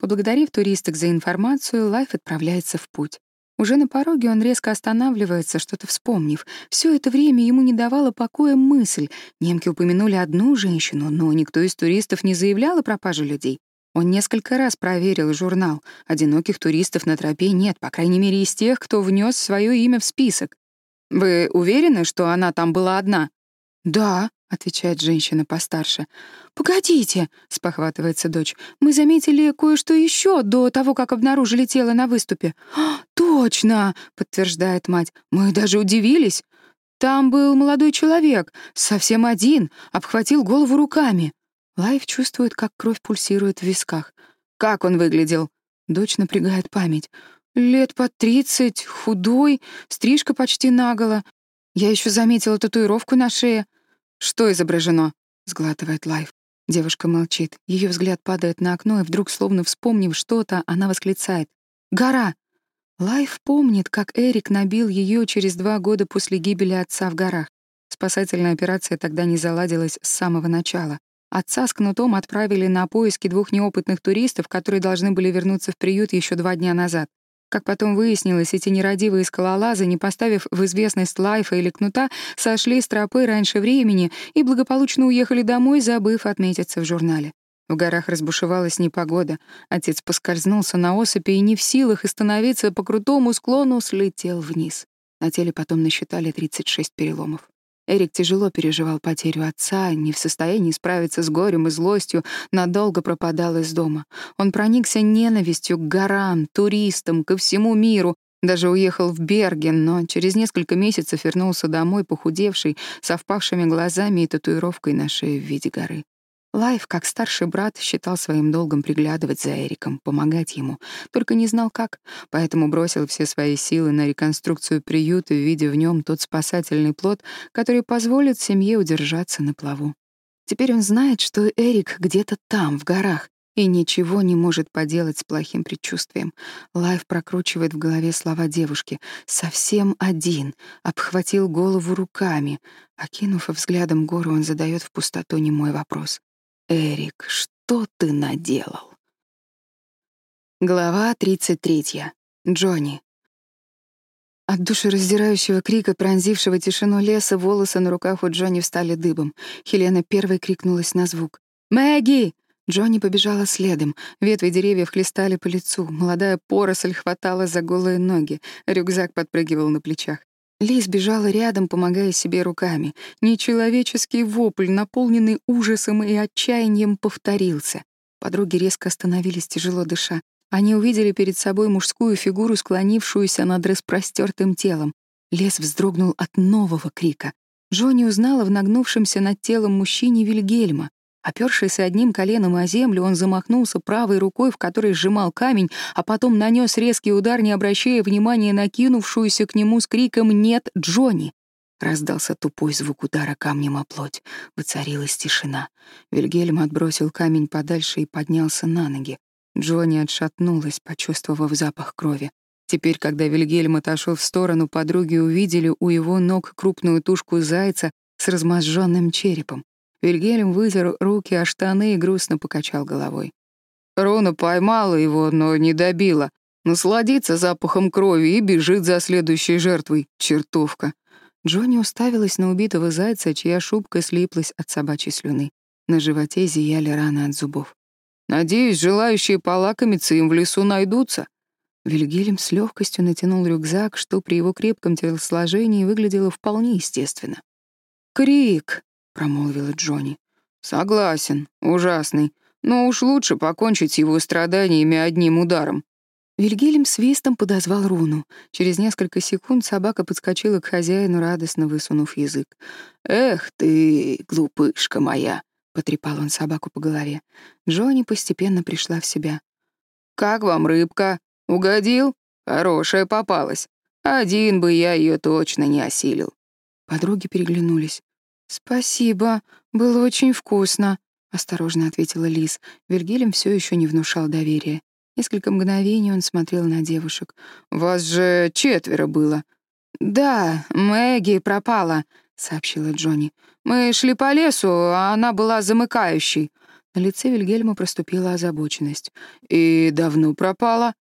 хорошо отдохнул. Если погодные условия не подведут, будет на месте через два с половиной часа. Поблагодарив туристок за информацию, Лайф отправляется в путь. Уже на пороге он резко останавливается, что-то вспомнив. Все это время ему не давала покоя мысль. Немки упомянули одну женщину, но никто из туристов не заявлял о пропаже людей. Он несколько раз проверил журнал. Одиноких туристов на тропе нет, по крайней мере, из тех, кто внес свое имя в список. «Вы уверены, что она там была одна?» «Да», отвечает женщина постарше. «Погодите», — спохватывается дочь, «мы заметили кое-что еще до того, как обнаружили тело на выступе». «А, «Точно», — подтверждает мать, «мы даже удивились. Там был молодой человек, совсем один, обхватил голову руками». Лайф чувствует, как кровь пульсирует в висках. «Как он выглядел?» Дочь напрягает память. «Лет по тридцать, худой, стрижка почти наголо. Я еще заметила татуировку на шее». «Что изображено?» — сглатывает Лайф. Девушка молчит. Ее взгляд падает на окно, и вдруг, словно вспомнив что-то, она восклицает. «Гора!» Лайф помнит, как Эрик набил ее через два года после гибели отца в горах. Спасательная операция тогда не заладилась с самого начала. Отца с кнутом отправили на поиски двух неопытных туристов, которые должны были вернуться в приют еще два дня назад. Как потом выяснилось, эти нерадивые скалолазы, не поставив в известность лайфа или кнута, сошли с тропы раньше времени и благополучно уехали домой, забыв отметиться в журнале. В горах разбушевалась непогода. Отец поскользнулся на осыпи и не в силах остановиться по крутому склону слетел вниз. На теле потом насчитали 36 переломов. Эрик тяжело переживал потерю отца, не в состоянии справиться с горем и злостью, надолго пропадал из дома. Он проникся ненавистью к горам, туристам, ко всему миру, даже уехал в Берген, но через несколько месяцев вернулся домой, похудевший, со впавшими глазами и татуировкой на шее в виде горы. Лайф, как старший брат, считал своим долгом приглядывать за Эриком, помогать ему, только не знал как, поэтому бросил все свои силы на реконструкцию приюта, видя в нем тот спасательный плод, который позволит семье удержаться на плаву. Теперь он знает, что Эрик где-то там, в горах, Эрик, что ты наделал? Глава 33. Джонни. От душераздирающего крика, пронзившего тишину леса, волосы на руках у Джонни встали дыбом. Хелена первой крикнулась на звук. «Мэгги!» Джонни побежала следом. Ветви деревьев хлестали по лицу. Молодая поросль хватала за голые ноги. Рюкзак подпрыгивал на плечах. Лиз бежала рядом, помогая себе руками. Нечеловеческий вопль, наполненный ужасом и отчаянием, повторился. Подруги резко остановились, тяжело дыша. Они увидели перед собой мужскую фигуру, склонившуюся над распростертым телом. Лес вздрогнул от нового крика. Джонни узнала в нагнувшемся над телом мужчине Вильгельма. Опёршись одним коленом о землю, он замахнулся правой рукой, в которой сжимал камень, а потом нанес резкий удар, не обращая внимания на кинувшуюся к нему с криком «Нет, Джонни!». Раздался тупой звук удара камнем о плоть. Воцарилась тишина. Вильгельм отбросил камень подальше и поднялся на ноги. Джонни отшатнулась, почувствовав запах крови. Теперь, когда Вильгельм отошел в сторону, подруги увидели у его ног крупную тушку зайца с разможженным черепом. Вильгельм вытер руки о штаны и грустно покачал головой. Рона поймала его, но не добила. Насладится запахом крови и бежит за следующей жертвой. Чертовка. Джонни уставилась на убитого зайца, чья шубка слиплась от собачьей слюны. На животе зияли раны от зубов. «Надеюсь, желающие полакомиться им в лесу найдутся», Вильгельм с легкостью натянул рюкзак, что при его крепком телосложении выглядело вполне естественно. «Крик!» — промолвила Джонни. «Согласен, ужасный. Но уж лучше покончить с его страданиями одним ударом». Вильгельм свистом подозвал руну. Через несколько секунд собака подскочила к хозяину, радостно высунув язык. «Эх ты, глупышка моя!» — потрепал он собаку по голове. Джонни постепенно пришла в себя. «Как вам рыбка?» Угодил? Хорошая попалась. Один бы я ее точно не осилил. Подруги переглянулись. «Спасибо, было очень вкусно», — осторожно ответила Лиз. Вильгельм все еще не внушал доверия. Несколько мгновений он смотрел на девушек. «Вас же четверо было». «Да, Мэгги пропала», — сообщила Джонни. «Мы шли по лесу, а она была замыкающей». На лице Вильгельма проступила озабоченность. «И давно пропала?» Пропала. Слово резало слух. Игры закончились. Лицо, пропавшее без вести. Значит, будет привлечена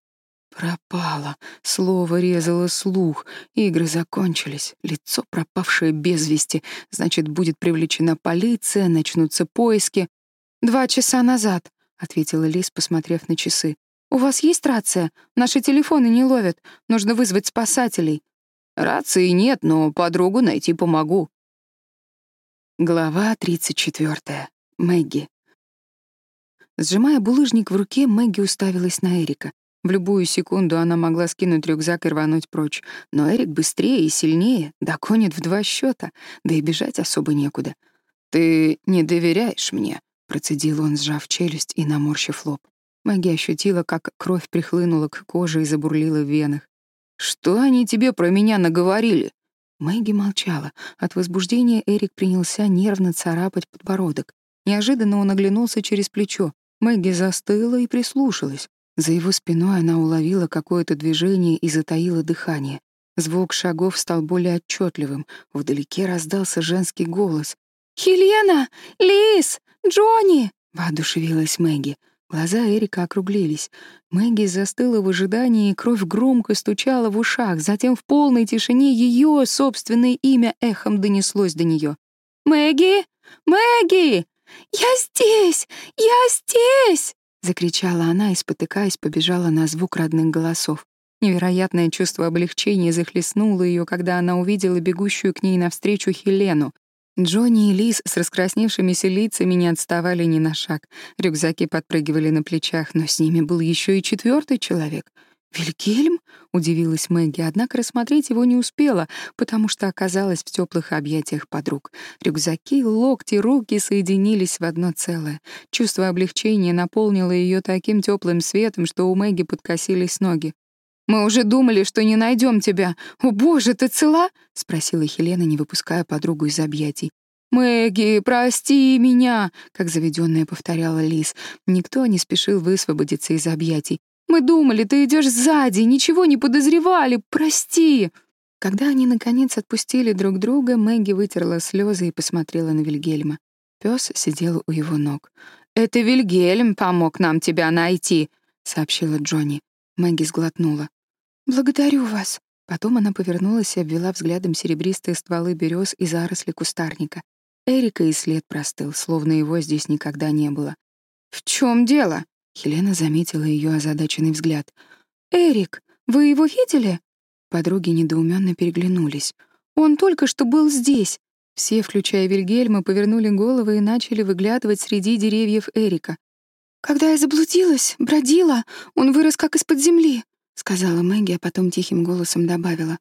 полиция, начнутся поиски. «Два часа назад», — ответила Лиз, посмотрев на часы. «У вас есть рация? Наши телефоны не ловят. Нужно вызвать спасателей». «Рации нет, но подругу найти помогу». Глава 34. Мэгги. Сжимая булыжник в руке, Мэгги уставилась на Эрика. В любую секунду она могла скинуть рюкзак и рвануть прочь, но Эрик быстрее и сильнее, догонит в два счета, да и бежать особо некуда. «Ты не доверяешь мне», — процедил он, сжав челюсть и наморщив лоб. Мэгги ощутила, как кровь прихлынула к коже и забурлила в венах. «Что они тебе про меня наговорили?» Мэгги молчала. От возбуждения Эрик принялся нервно царапать подбородок. Неожиданно он оглянулся через плечо. Мэгги застыла и прислушалась. За его спиной она уловила какое-то движение и затаила дыхание. Звук шагов стал более отчетливым. Вдалеке раздался женский голос. «Хелена! Лис! Джонни!» — воодушевилась Мэгги. Глаза Эрика округлились. Мэгги застыла в ожидании, и кровь громко стучала в ушах. Затем в полной тишине ее собственное имя эхом донеслось до нее. «Мэгги! Мэгги! Я здесь! Я здесь!» — закричала она и, спотыкаясь, побежала на звук родных голосов. Невероятное чувство облегчения захлестнуло ее, когда она увидела бегущую к ней навстречу Хелену. Джонни и Лиз с раскрасневшимися лицами не отставали ни на шаг. Рюкзаки подпрыгивали на плечах, но с ними был еще и четвертый человек — «Вильгельм?» — удивилась Мэгги, однако рассмотреть его не успела, потому что оказалась в теплых объятиях подруг. Рюкзаки, локти, руки соединились в одно целое. Чувство облегчения наполнило ее таким теплым светом, что у Мэгги подкосились ноги. «Мы уже думали, что не найдем тебя. О, боже, ты цела?» — спросила Хелена, не выпуская подругу из объятий. «Мэгги, прости меня!» — как заведенная повторяла Лиз. Никто не спешил высвободиться из объятий. Мы думали, ты идешь сзади, ничего не подозревали, прости!» Когда они, наконец, отпустили друг друга, Мэгги вытерла слезы и посмотрела на Вильгельма. Пёс сидел у его ног. «Это Вильгельм помог нам тебя найти», — сообщила Джонни. Мэгги сглотнула. «Благодарю вас». Потом она повернулась и обвела взглядом серебристые стволы берез и заросли кустарника. Эрика и след простыл, словно его здесь никогда не было. «В чем дело?» — Хелена заметила ее озадаченный взгляд. «Эрик, вы его видели?» Подруги недоуменно переглянулись. «Он только что был здесь!» Все, включая Вильгельма, повернули головы и начали выглядывать среди деревьев Эрика. «Когда я заблудилась, бродила, он вырос как из-под земли», — сказала Мэгги, а потом тихим голосом добавила.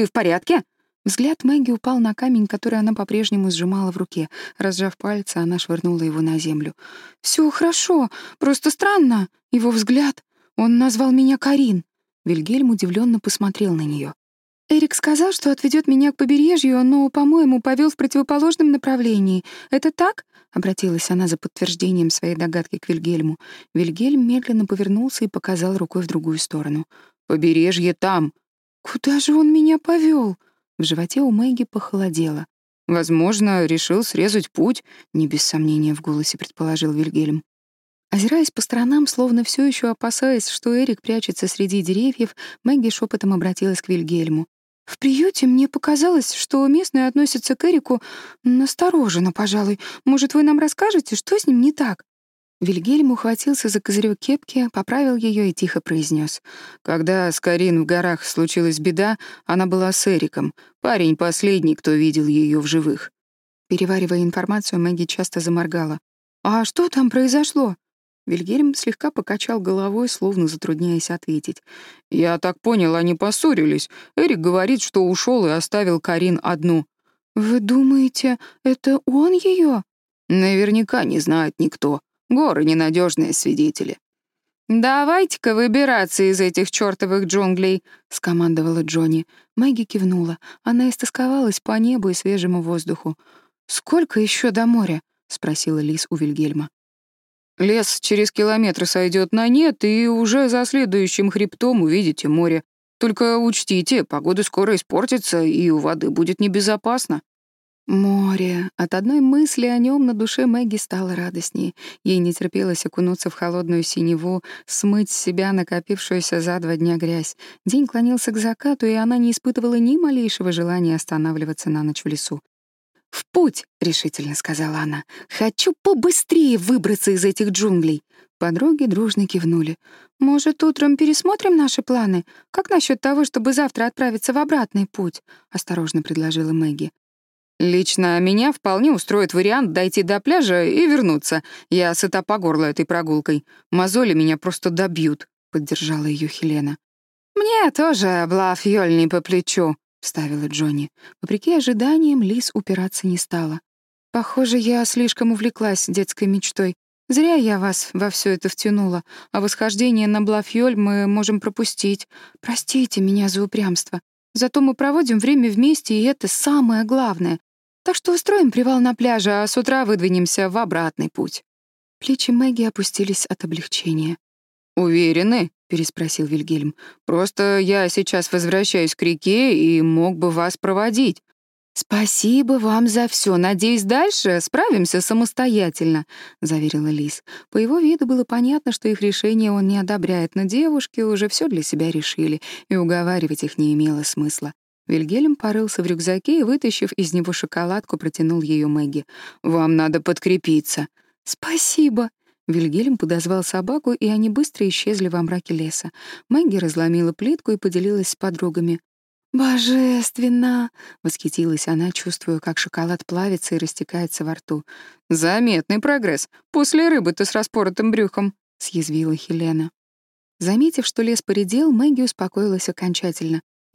«Стоял и смотрел на меня». «Какого чёрта?» — прошипела Хелена. «Он тебя обидел? Мэгги, ты в порядке?» Взгляд Мэгги упал на камень, который она по-прежнему сжимала в руке. Разжав пальцы, она швырнула его на землю. «Всё хорошо, просто странно. Его взгляд. Он назвал меня Карин». Вильгельм удивленно посмотрел на неё. Эрик сказал, что отведет меня к побережью, но, по-моему, повел в противоположном направлении. Это так? обратилась она за подтверждением своей догадки к Вильгельму. Вильгельм медленно повернулся и показал рукой в другую сторону. Побережье там. Куда же он меня повел? В животе у Мэгги похолодело. Возможно, решил срезать путь, не без сомнения в голосе предположил Вильгельм. Озираясь по сторонам, словно все еще опасаясь, что Эрик прячется среди деревьев, Мэгги шепотом обратилась к Вильгельму. В приюте мне показалось, что местные относятся к Эрику настороженно, пожалуй. Может, вы нам расскажете, что с ним не так? Вильгельм ухватился за козырек кепки, поправил ее и тихо произнес: «Когда с Карин в горах случилась беда, она была с Эриком. Парень последний, кто видел ее в живых». Переваривая информацию, Мэгги часто заморгала. «А что там произошло?» Вильгельм слегка покачал головой, словно затрудняясь ответить. «Я так понял, они поссорились. Эрик говорит, что ушел и оставил Карин одну». «Вы думаете, это он ее? «Наверняка не знает никто. Горы — ненадежные свидетели». «Давайте-ка выбираться из этих чертовых джунглей», — скомандовала Джонни. Мэгги кивнула. Она истосковалась по небу и свежему воздуху. «Сколько еще до моря?» — спросила Лис у Вильгельма. Лес через километр сойдет на нет, и уже за следующим хребтом увидите море. Только учтите, погода скоро испортится, и у воды будет небезопасно». Море. От одной мысли о нем на душе Мэгги стало радостнее. Ей не терпелось окунуться в холодную синеву, смыть с себя накопившуюся за два дня грязь. День клонился к закату, и она не испытывала ни малейшего желания останавливаться на ночь в лесу. «В путь!» — решительно сказала она. «Хочу побыстрее выбраться из этих джунглей!» Подруги дружно кивнули. «Может, утром пересмотрим наши планы? Как насчет того, чтобы завтра отправиться в обратный путь?» — осторожно предложила Мэгги. «Лично меня вполне устроит вариант дойти до пляжа и вернуться. Я сыта по горло этой прогулкой. Мозоли меня просто добьют», — поддержала ее Хелена. «Мне тоже Блафьёль не по плечу», вставила Джонни. Вопреки ожиданиям, Лис упираться не стала. «Похоже, я слишком увлеклась детской мечтой. Зря я вас во все это втянула, а восхождение на Блафьёль мы можем пропустить. Простите меня за упрямство. Зато мы проводим время вместе, и это самое главное. Так что устроим привал на пляже, а с утра выдвинемся в обратный путь». Плечи Мэгги опустились от облегчения. «Уверены?» — переспросил Вильгельм. «Просто я сейчас возвращаюсь к реке и мог бы вас проводить». «Спасибо вам за все. Надеюсь, дальше справимся самостоятельно», — заверила Лис. По его виду было понятно, что их решение он не одобряет, но девушки уже все для себя решили, и уговаривать их не имело смысла. Вильгельм порылся в рюкзаке и, вытащив из него шоколадку, протянул ее Мэгги. «Вам надо подкрепиться». «Спасибо»,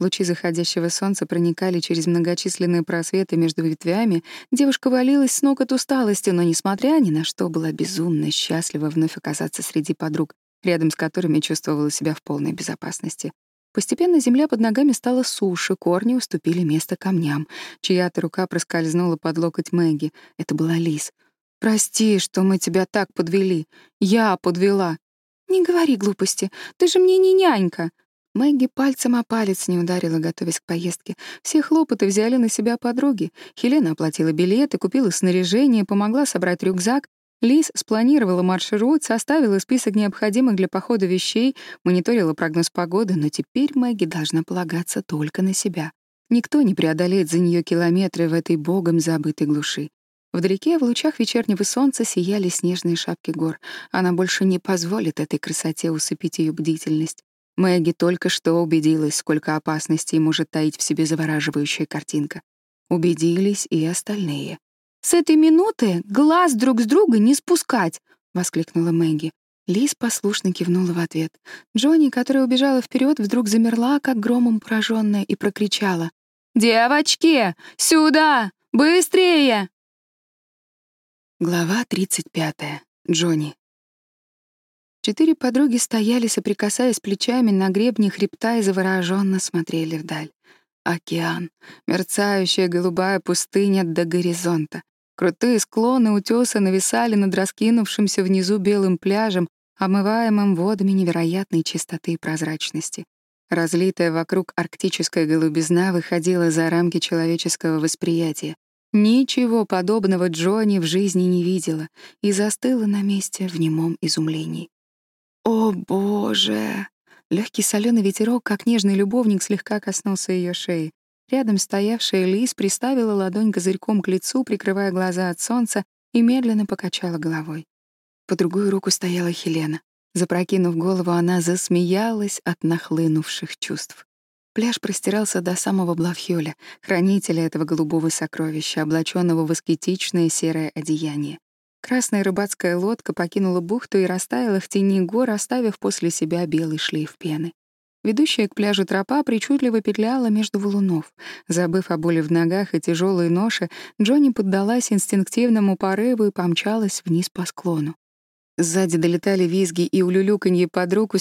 Вильгельм подозвал собаку, и они быстро исчезли во мраке леса. Мэгги разломила плитку и поделилась с подругами. «Божественно!» — восхитилась она, чувствуя, как шоколад плавится и растекается во рту. «Заметный прогресс. После рыбы-то с распоротым брюхом», — съязвила Хелена. Заметив, что лес поредел, Мэгги успокоилась окончательно. Лучи заходящего солнца проникали через многочисленные просветы между ветвями. Девушка валилась с ног от усталости, но, несмотря ни на что, была безумно счастлива вновь оказаться среди подруг, рядом с которыми чувствовала себя в полной безопасности. Постепенно земля под ногами стала суше, корни уступили место камням. Чья-то рука проскользнула под локоть Мэгги. Это была Лис. «Прости, что мы тебя так подвели. Я подвела». «Не говори глупости. Ты же мне не нянька», Мэгги пальцем о палец не ударила, готовясь к поездке. Все хлопоты взяли на себя подруги. Хелена оплатила билеты, купила снаряжение, помогла собрать рюкзак. Лиз спланировала маршрут, составила список необходимых для похода вещей, мониторила прогноз погоды, но теперь Мэгги должна полагаться только на себя. Никто не преодолеет за нее километры в этой богом забытой глуши. Вдалеке, в лучах вечернего солнца, сияли снежные шапки гор. Она больше не позволит этой красоте усыпить ее бдительность. Мэгги только что убедилась, сколько опасностей может таить в себе завораживающая картинка. Убедились и остальные. «С этой минуты глаз друг с друга не спускать!» — воскликнула Мэгги. Лиз послушно кивнула в ответ. Джонни, которая убежала вперед, вдруг замерла, как громом пораженная, и прокричала. «Девочки, сюда! Быстрее!» Глава 35. Джонни. Четыре подруги стояли, соприкасаясь плечами на гребне хребта и завороженно смотрели вдаль. Океан, мерцающая голубая пустыня до горизонта. Крутые склоны утёса нависали над раскинувшимся внизу белым пляжем, омываемым водами невероятной чистоты и прозрачности. Разлитая вокруг арктическая голубизна выходила за рамки человеческого восприятия. Ничего подобного Джонни в жизни не видела и застыла на месте в немом изумлении. «О, Боже!» Легкий соленый ветерок, как нежный любовник, слегка коснулся ее шеи. Рядом стоявшая Лиз приставила ладонь козырьком к лицу, прикрывая глаза от солнца, и медленно покачала головой. По другую руку стояла Хелена. Запрокинув голову, она засмеялась от нахлынувших чувств. Пляж простирался до самого Блавхёля, хранителя этого голубого сокровища, облаченного в аскетичное серое одеяние. Красная рыбацкая лодка покинула бухту и растаяла в тени гор, оставив после себя белый шлейф пены. Ведущая к пляжу тропа причудливо петляла между валунов. Забыв о боли в ногах и тяжелой ноше, Джонни поддалась инстинктивному порыву и помчалась вниз по склону. Сзади долетали визги и улюлюканье подруг,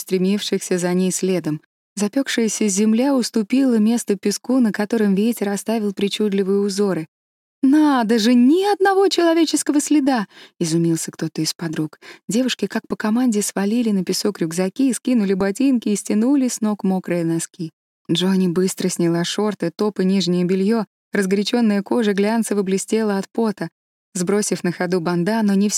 устремившихся за ней следом. Запекшаяся земля уступила место песку, на котором ветер оставил причудливые узоры. «Надо же, ни одного человеческого следа!» — изумился кто-то из подруг. Девушки, как по команде, свалили на песок рюкзаки, скинули ботинки и стянули с ног мокрые носки. Джонни быстро сняла шорты, топ и нижнее белье. Разгоряченная кожа глянцево блестела от пота. Сбросив на ходу бандану, не в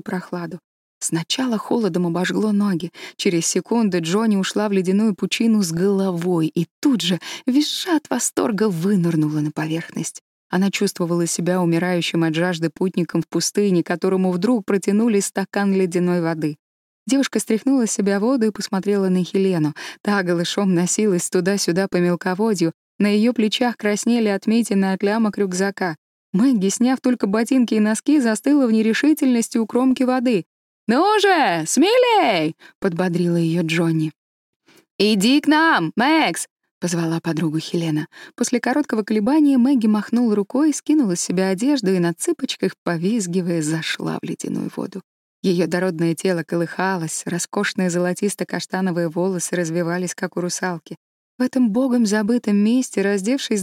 силах больше сопротивляться зову ветра, соли и воды, она бросилась в голубую прохладу. Сначала холодом обожгло ноги. Через секунду Джонни ушла в ледяную пучину с головой и тут же, визжа от восторга, вынырнула на поверхность. Она чувствовала себя умирающим от жажды путником в пустыне, которому вдруг протянули стакан ледяной воды. Девушка стряхнула с себя воду и посмотрела на Хелену. Та голышом носилась туда-сюда по мелководью, на ее плечах краснели отметины от лямок рюкзака. Мэгги, сняв только ботинки и носки, застыла в нерешительности у кромки воды. «Ну же, смелей!» — подбодрила ее Джонни. «Иди к нам, Мэкс!» — позвала подругу Хелена. После короткого колебания Мэгги махнула рукой, скинула с себя одежду и на цыпочках, повизгивая, зашла в ледяную воду. Ее дородное тело колыхалось, роскошные золотисто-каштановые волосы развивались, как у русалки. В этом богом забытом месте, раздевшись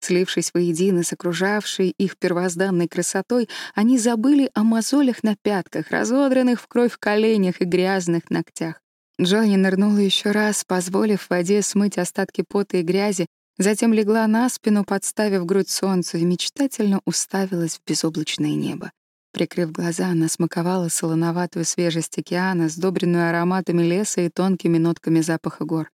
догола, девушки вдруг встретились с собою настоящими. Слившись воедино с окружавшей их первозданной красотой, они забыли о мозолях на пятках, разодранных в кровь коленях и грязных ногтях. Джонни нырнула еще раз, позволив воде смыть остатки пота и грязи, затем легла на спину, подставив грудь солнцу, и мечтательно уставилась в безоблачное небо. Прикрыв глаза, она смаковала солоноватую свежесть океана, сдобренную ароматами леса и тонкими нотками запаха гор.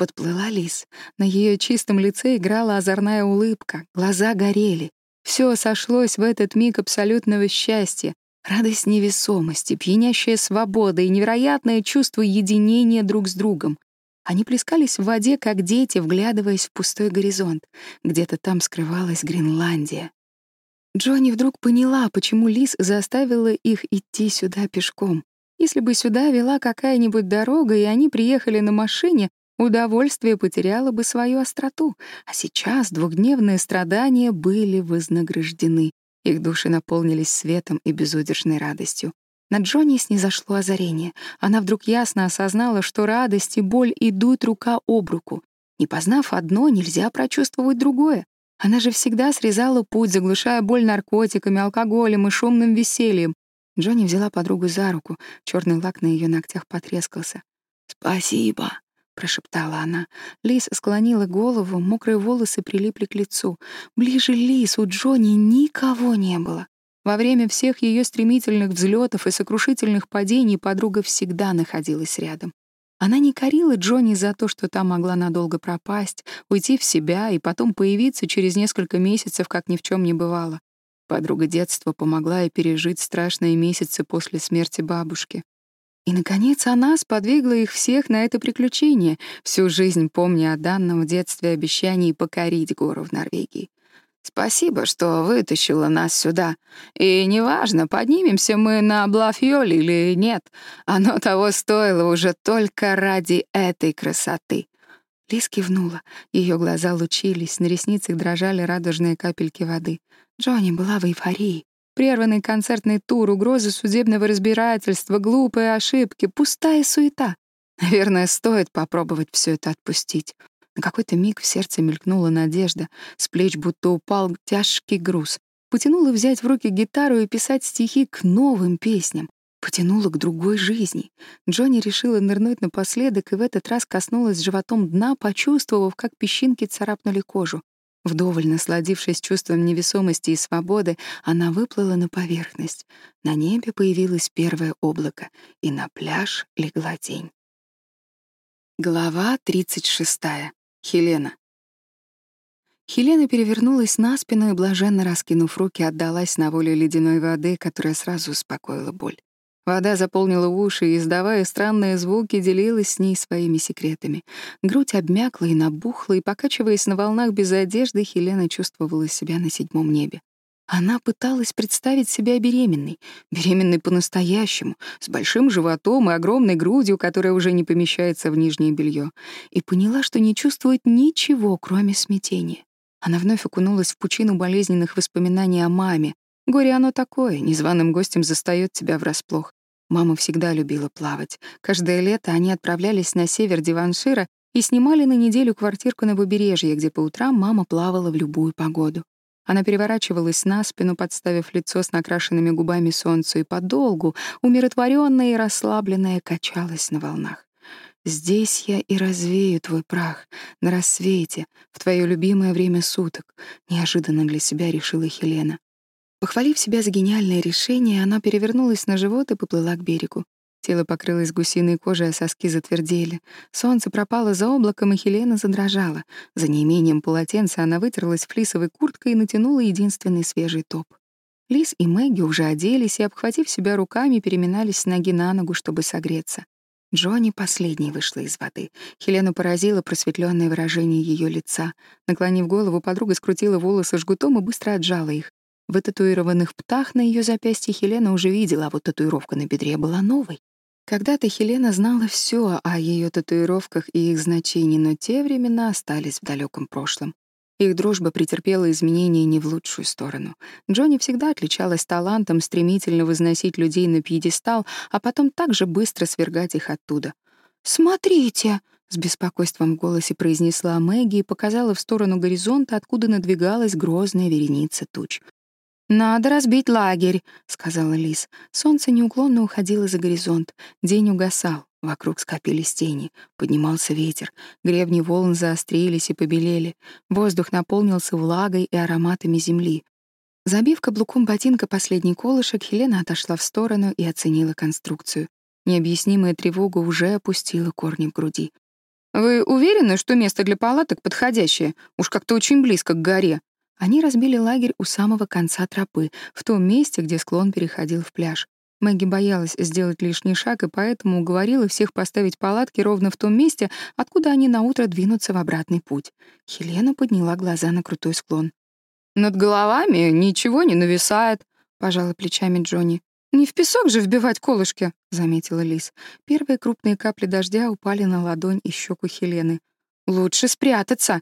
Каждый вдох дарил обновление телу и душе. Подплыла лис. На ее чистом лице играла озорная улыбка, глаза горели. Все сошлось в этот миг абсолютного счастья, радость невесомости, пьянящая свобода и невероятное чувство единения друг с другом. Они плескались в воде, как дети, вглядываясь в пустой горизонт. Где-то там скрывалась Гренландия. Джонни вдруг поняла, почему Лис заставила их идти сюда пешком. Если бы сюда вела какая-нибудь дорога, и они приехали на машине, удовольствие потеряло бы свою остроту, а сейчас двухдневные страдания были вознаграждены. Их души наполнились светом и безудержной радостью. На Джонни снизошло озарение. Она вдруг ясно осознала, что радость и боль идут рука об руку. Не познав одно, нельзя прочувствовать другое. Она же всегда срезала путь, заглушая боль наркотиками, алкоголем и шумным весельем. Джонни взяла подругу за руку. Черный лак на ее ногтях потрескался. «Спасибо», — прошептала она. Лис склонила голову, мокрые волосы прилипли к лицу. Ближе Лис у Джонни никого не было. Во время всех ее стремительных взлетов и сокрушительных падений подруга всегда находилась рядом. Она не корила Джонни за то, что та могла надолго пропасть, уйти в себя и потом появиться через несколько месяцев, как ни в чем не бывало. Подруга детства помогла ей пережить страшные месяцы после смерти бабушки. И, наконец, она сподвигла их всех на это приключение, всю жизнь помня о данном в детстве обещании покорить гору в Норвегии. Спасибо, что вытащила нас сюда. И неважно, поднимемся мы на Блафьёль или нет, оно того стоило уже только ради этой красоты. Лиз кивнула. Ее глаза лучились, на ресницах дрожали радужные капельки воды. Джонни была в эйфории. Прерванный концертный тур, угрозы судебного разбирательства, глупые ошибки, пустая суета. Наверное, стоит попробовать все это отпустить. На какой-то миг в сердце мелькнула надежда, с плеч будто упал тяжкий груз. Потянула взять в руки гитару и писать стихи к новым песням. Потянула к другой жизни. Джонни решила нырнуть напоследок и в этот раз коснулась животом дна, почувствовав, как песчинки царапнули кожу. Вдоволь насладившись чувством невесомости и свободы, она выплыла на поверхность. На небе появилось первое облако, и на пляж легла тень. Глава 36. Хелена. Хелена перевернулась на спину и, блаженно раскинув руки, отдалась на волю ледяной воды, которая сразу успокоила боль. Вода заполнила уши и, издавая странные звуки, делилась с ней своими секретами. Грудь обмякла и набухла, и, покачиваясь на волнах без одежды, Хелена чувствовала себя на седьмом небе. Она пыталась представить себя беременной, беременной по-настоящему, с большим животом и огромной грудью, которая уже не помещается в нижнее белье, и поняла, что не чувствует ничего, кроме смятения. Она вновь окунулась в пучину болезненных воспоминаний о маме. Горе оно такое, незваным гостем застаёт тебя врасплох. Мама всегда любила плавать. Каждое лето они отправлялись на север Диваншира и снимали на неделю квартирку на побережье, где по утрам мама плавала в любую погоду. Она переворачивалась на спину, подставив лицо с накрашенными губами солнцу, и подолгу, умиротворенная и расслабленная, качалась на волнах. «Здесь я и развею твой прах, на рассвете, в твое любимое время суток», — неожиданно для себя решила Хелена. Похвалив себя за гениальное решение, она перевернулась на живот и поплыла к берегу. Тело покрылось гусиной кожей, а соски затвердели. Солнце пропало за облаком, и Хелена задрожала. За неимением полотенца она вытерлась флисовой курткой и натянула единственный свежий топ. Лис и Мэгги уже оделись и, обхватив себя руками, переминались с ноги на ногу, чтобы согреться. Джонни последней вышла из воды. Хелена поразила просветленное выражение ее лица. Наклонив голову, подруга скрутила волосы жгутом и быстро отжала их. В татуированных птах на ее запястье Хелена уже видела, а вот татуировка на бедре была новой. Когда-то Хелена знала все о ее татуировках и их значении, но те времена остались в далеком прошлом. Их дружба претерпела изменения не в лучшую сторону. Джонни всегда отличалась талантом стремительно возносить людей на пьедестал, а потом так же быстро свергать их оттуда. «Смотрите!» — с беспокойством в голосе произнесла Мэгги и показала в сторону горизонта, откуда надвигалась грозная вереница туч. «Надо разбить лагерь», — сказала Лис. Солнце неуклонно уходило за горизонт. День угасал. Вокруг скопились тени. Поднимался ветер. Гребни волн заострились и побелели. Воздух наполнился влагой и ароматами земли. Забив каблуком ботинка последний колышек, Хелена отошла в сторону и оценила конструкцию. Необъяснимая тревога уже опустила корни в груди. «Вы уверены, что место для палаток подходящее? Уж как-то очень близко к горе», Они разбили лагерь у самого конца тропы, в том месте, где склон переходил в пляж. Мэгги боялась сделать лишний шаг и поэтому уговорила всех поставить палатки ровно в том месте, откуда они наутро двинутся в обратный путь. Хелена подняла глаза на крутой склон. «Над головами ничего не нависает», — пожала плечами Джонни. «Не в песок же вбивать колышки», — заметила Лис. Первые крупные капли дождя упали на ладонь и щеку Хелены. «Лучше спрятаться»,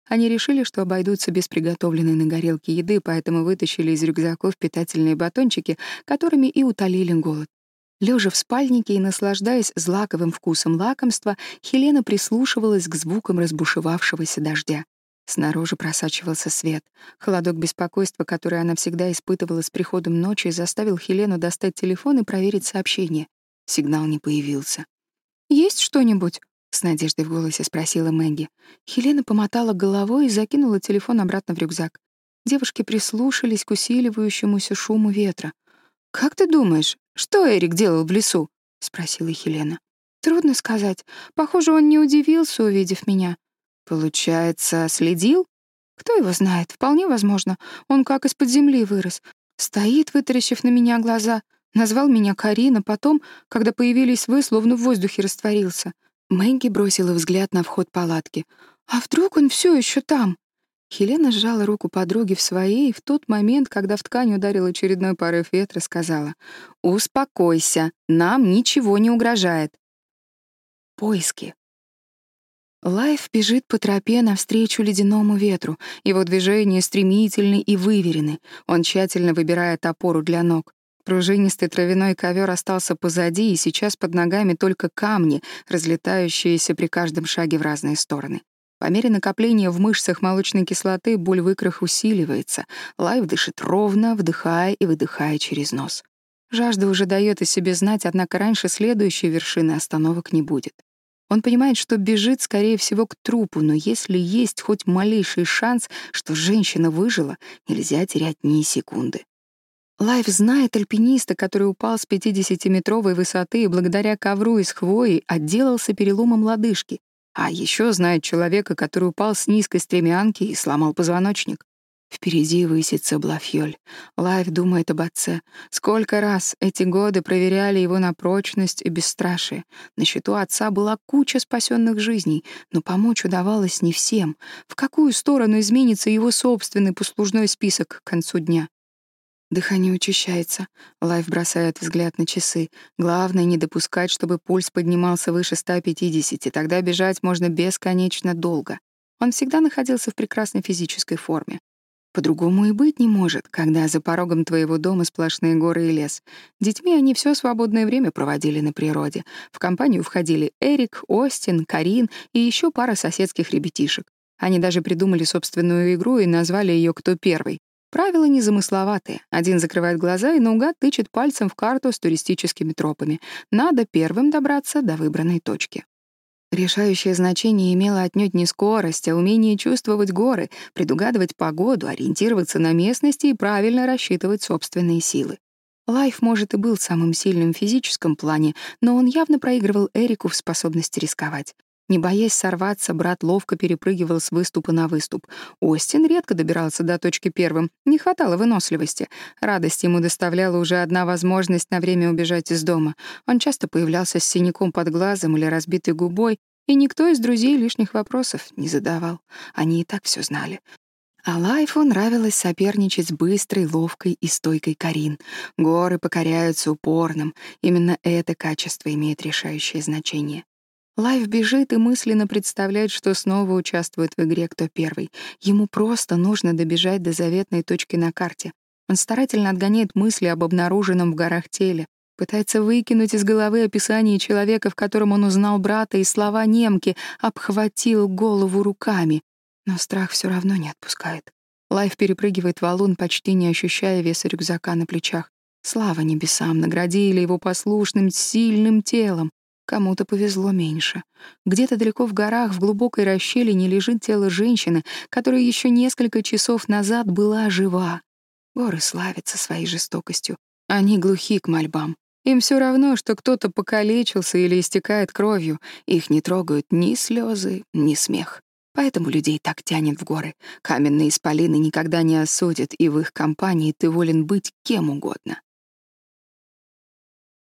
Лис и Джонни нырнули в палатку. Мэгги стряхнула песок с рюкзака и с усилием затолкала его в палатку. Гримаса боли исказила ее лицо, когда она вползла следом внутрь. Все хорошо?» — спросила Хелена, застегивая молнию на входе. «Да спина опять!» От порыва ветра тент вогнулся внутрь. Чтобы создать хоть какой-то уют, девушки надули матрасы, развернули спальные мешки и подложили под головы в качестве подушек свернутую одежду. Они решили, что обойдутся без приготовленной на горелке еды, поэтому вытащили из рюкзаков питательные батончики, которыми и утолили голод. Лежа в спальнике и наслаждаясь злаковым вкусом лакомства, Хелена прислушивалась к звукам разбушевавшегося дождя. Снаружи просачивался свет. Холодок беспокойства, который она всегда испытывала с приходом ночи, заставил Хелену достать телефон и проверить сообщение. Сигнал не появился. «Есть что-нибудь?» — с надеждой в голосе спросила Мэгги. Хелена помотала головой и закинула телефон обратно в рюкзак. Девушки прислушались к усиливающемуся шуму ветра. «Как ты думаешь, что Эрик делал в лесу?» — спросила Хелена. «Трудно сказать. Похоже, он не удивился, увидев меня». «Получается, следил?» «Кто его знает? Вполне возможно. Он как из-под земли вырос. Стоит, вытаращив на меня глаза. Назвал меня Карина, потом, когда появились вы, словно в воздухе растворился». Мэнги бросила взгляд на вход палатки. «А вдруг он все еще там?» Хелена сжала руку подруги в своей и в тот момент, когда в ткань ударил очередной порыв ветра, сказала «Успокойся, нам ничего не угрожает». Поиски. Лайф бежит по тропе навстречу ледяному ветру. Его движения стремительны и выверены. Он тщательно выбирает опору для ног. Пружинистый травяной ковер остался позади, и сейчас под ногами только камни, разлетающиеся при каждом шаге в разные стороны. По мере накопления в мышцах молочной кислоты боль в икрах усиливается. Лайв дышит ровно, вдыхая и выдыхая через нос. Жажда уже дает о себе знать, однако раньше следующей вершины остановок не будет. Он понимает, что бежит, скорее всего, к трупу, но если есть хоть малейший шанс, что женщина выжила, нельзя терять ни секунды. Лайф знает альпиниста, который упал с 50-метровой высоты и благодаря ковру из хвои отделался переломом лодыжки. А еще знает человека, который упал с низкой стремянки и сломал позвоночник. Впереди высится Блафьёль. Лайв думает об отце. Сколько раз эти годы проверяли его на прочность и бесстрашие. На счету отца была куча спасенных жизней, но помочь удавалось не всем. В какую сторону изменится его собственный послужной список к концу дня? Дыхание учащается. Лайф бросает взгляд на часы. Главное — не допускать, чтобы пульс поднимался выше 150, тогда бежать можно бесконечно долго. Он всегда находился в прекрасной физической форме. По-другому и быть не может, когда за порогом твоего дома сплошные горы и лес. Детьми они все свободное время проводили на природе. В компанию входили Эрик, Остин, Карин и еще пара соседских ребятишек. Они даже придумали собственную игру и назвали ее «Кто первый?». Правила незамысловатые. Один закрывает глаза и наугад тычет пальцем в карту с туристическими тропами. Надо первым добраться до выбранной точки. Решающее значение имело отнюдь не скорость, а умение чувствовать горы, предугадывать погоду, ориентироваться на местности и правильно рассчитывать собственные силы. Лайф, может, и был самым сильным в физическом плане, но он явно проигрывал Эрику в способности рисковать. Не боясь сорваться, брат ловко перепрыгивал с выступа на выступ. Остин редко добирался до точки первым, не хватало выносливости. Радость ему доставляла уже одна возможность на время убежать из дома. Он часто появлялся с синяком под глазом или разбитой губой, и никто из друзей лишних вопросов не задавал. Они и так все знали. А Лайфу нравилось соперничать с быстрой, ловкой и стойкой Карин. Горы покоряются упорным. Именно это качество имеет решающее значение. Лайв бежит и мысленно представляет, что снова участвует в игре «Кто первый?». Ему просто нужно добежать до заветной точки на карте. Он старательно отгоняет мысли об обнаруженном в горах теле, пытается выкинуть из головы описание человека, в котором он узнал брата, и слова немки обхватил голову руками. Но страх все равно не отпускает. Лайф перепрыгивает валун, почти не ощущая веса рюкзака на плечах. Слава небесам, наградили его послушным, сильным телом. Кому-то повезло меньше. Где-то далеко в горах, в глубокой расщелине лежит тело женщины, которая еще несколько часов назад была жива. Горы славятся своей жестокостью. Они глухи к мольбам. Им все равно, что кто-то покалечился или истекает кровью. Их не трогают ни слезы, ни смех. Поэтому людей так тянет в горы. Каменные исполины никогда не осудят, и в их компании ты волен быть кем угодно.